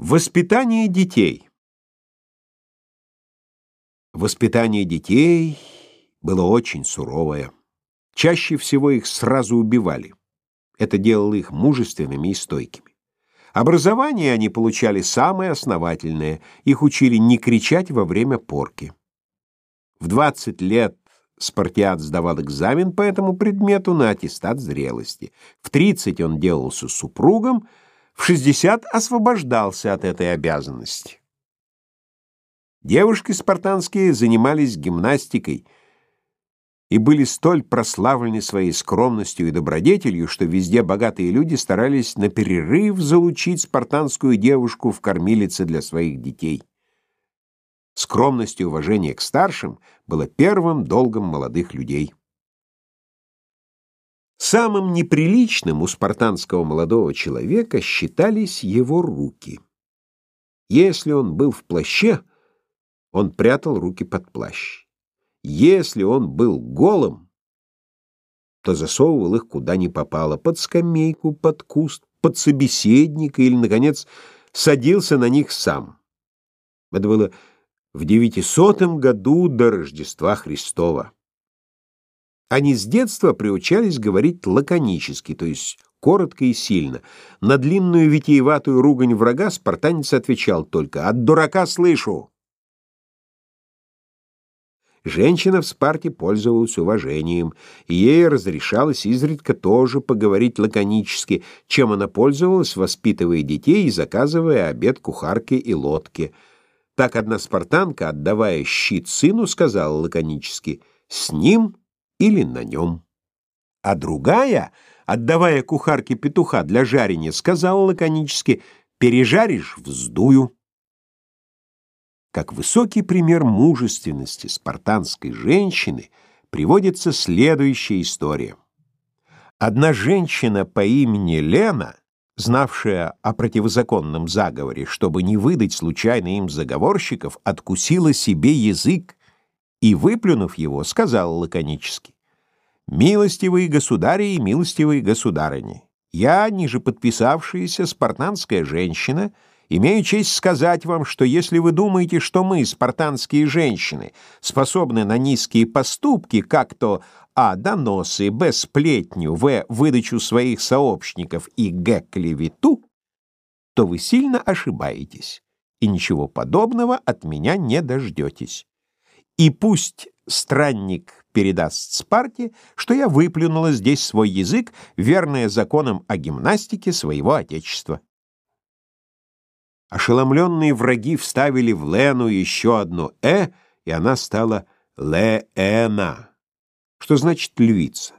Воспитание детей. Воспитание детей было очень суровое. Чаще всего их сразу убивали. Это делало их мужественными и стойкими. Образование они получали самое основательное. Их учили не кричать во время порки. В 20 лет Спартиат сдавал экзамен по этому предмету на аттестат зрелости. В 30 он делался супругом, в 60 освобождался от этой обязанности. Девушки спартанские занимались гимнастикой и были столь прославлены своей скромностью и добродетелью, что везде богатые люди старались на перерыв залучить спартанскую девушку в кормилице для своих детей. Скромность и уважение к старшим было первым долгом молодых людей. Самым неприличным у спартанского молодого человека считались его руки. Если он был в плаще, он прятал руки под плащ. Если он был голым, то засовывал их куда ни попало, под скамейку, под куст, под собеседника или, наконец, садился на них сам. Это было в девятисотом году до Рождества Христова. Они с детства приучались говорить лаконически, то есть коротко и сильно. На длинную витиеватую ругань врага спартанец отвечал только «От дурака слышу!». Женщина в Спарте пользовалась уважением, и ей разрешалось изредка тоже поговорить лаконически, чем она пользовалась, воспитывая детей и заказывая обед кухарке и лодке. Так одна спартанка, отдавая щит сыну, сказала лаконически «С ним или на нем. А другая, отдавая кухарке петуха для жарения, сказала лаконически «пережаришь — вздую». Как высокий пример мужественности спартанской женщины приводится следующая история. Одна женщина по имени Лена, знавшая о противозаконном заговоре, чтобы не выдать случайно им заговорщиков, откусила себе язык и, выплюнув его, сказал лаконически, «Милостивые государи и милостивые государыни, я, ниже подписавшаяся спартанская женщина, имею честь сказать вам, что если вы думаете, что мы, спартанские женщины, способны на низкие поступки, как то а. доносы, б. сплетню, в. выдачу своих сообщников и г. клевету, то вы сильно ошибаетесь, и ничего подобного от меня не дождетесь. И пусть странник передаст Спарте, что я выплюнула здесь свой язык, верная законам о гимнастике своего отечества. Ошеломленные враги вставили в Лену еще одно «э», и она стала Леэна, что значит «львица».